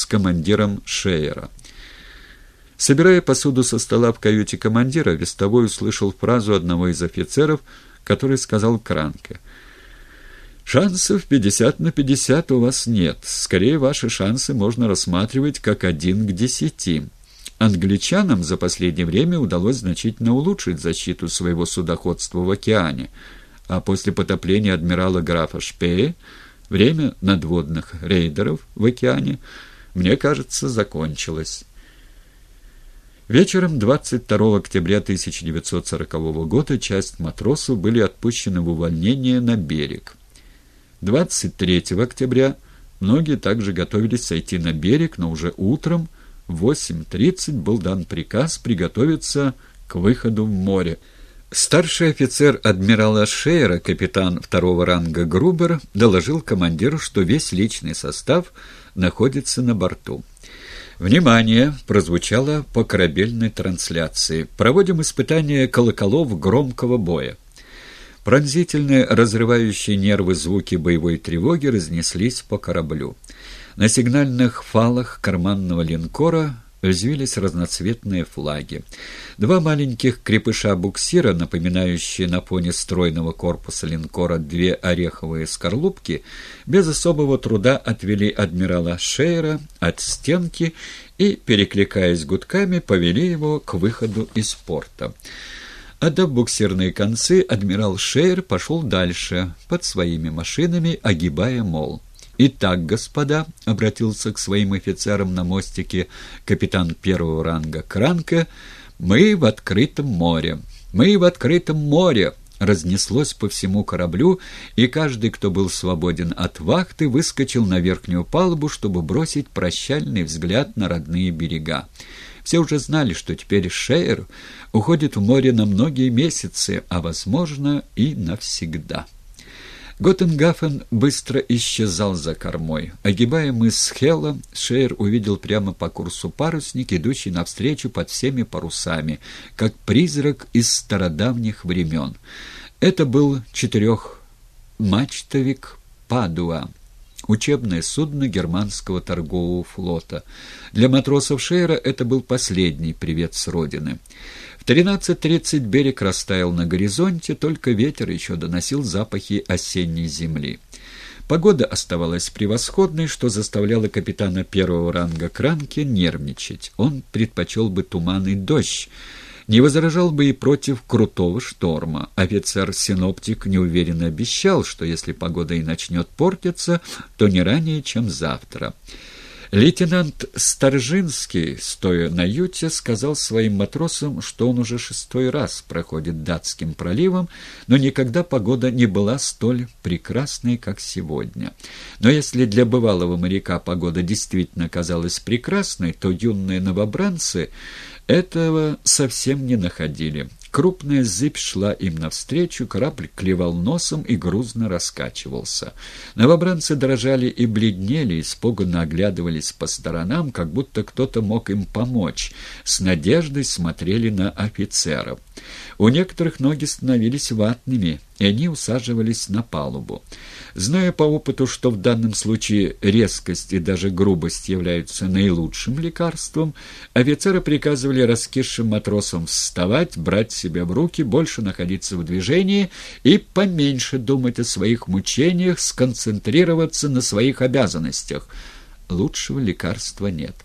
с командиром Шейера. Собирая посуду со стола в каюте командира, Вестовой услышал фразу одного из офицеров, который сказал Кранке. «Шансов 50 на 50 у вас нет. Скорее, ваши шансы можно рассматривать как один к десяти. Англичанам за последнее время удалось значительно улучшить защиту своего судоходства в океане, а после потопления адмирала графа Шпее время надводных рейдеров в океане, мне кажется, закончилось». Вечером 22 октября 1940 года часть матросов были отпущены в увольнение на берег. 23 октября многие также готовились сойти на берег, но уже утром в 8.30 был дан приказ приготовиться к выходу в море. Старший офицер адмирала Шейера, капитан второго ранга Грубер, доложил командиру, что весь личный состав находится на борту. «Внимание!» — прозвучало по корабельной трансляции. «Проводим испытание колоколов громкого боя». Пронзительные, разрывающие нервы звуки боевой тревоги разнеслись по кораблю. На сигнальных фалах карманного линкора взвились разноцветные флаги. Два маленьких крепыша-буксира, напоминающие на фоне стройного корпуса линкора две ореховые скорлупки, без особого труда отвели адмирала Шейера от стенки и, перекликаясь гудками, повели его к выходу из порта. Отдав буксирные концы, адмирал Шейер пошел дальше, под своими машинами, огибая мол. «Итак, господа», — обратился к своим офицерам на мостике капитан первого ранга Кранка, — «мы в открытом море, мы в открытом море», разнеслось по всему кораблю, и каждый, кто был свободен от вахты, выскочил на верхнюю палубу, чтобы бросить прощальный взгляд на родные берега. Все уже знали, что теперь Шейер уходит в море на многие месяцы, а, возможно, и навсегда. Готтенгафен быстро исчезал за кормой. Огибая мыс Хелла, Шейер увидел прямо по курсу парусник, идущий навстречу под всеми парусами, как призрак из стародавних времен. Это был четырехмачтовик «Падуа», учебное судно германского торгового флота. Для матросов Шейера это был последний привет с родины. В 13.30 берег растаял на горизонте, только ветер еще доносил запахи осенней земли. Погода оставалась превосходной, что заставляло капитана первого ранга Кранки нервничать. Он предпочел бы туман и дождь, не возражал бы и против крутого шторма. Офицер-синоптик неуверенно обещал, что если погода и начнет портиться, то не ранее, чем завтра. Лейтенант Старжинский, стоя на юте, сказал своим матросам, что он уже шестой раз проходит датским проливом, но никогда погода не была столь прекрасной, как сегодня. Но если для бывалого моряка погода действительно казалась прекрасной, то юные новобранцы этого совсем не находили. Крупная зыбь шла им навстречу, корабль клевал носом и грузно раскачивался. Новобранцы дрожали и бледнели, испуганно оглядывались по сторонам, как будто кто-то мог им помочь. С надеждой смотрели на офицеров. У некоторых ноги становились ватными, и они усаживались на палубу. Зная по опыту, что в данном случае резкость и даже грубость являются наилучшим лекарством, офицеры приказывали раскисшим матросам вставать, брать себя в руки, больше находиться в движении и поменьше думать о своих мучениях, сконцентрироваться на своих обязанностях. Лучшего лекарства нет.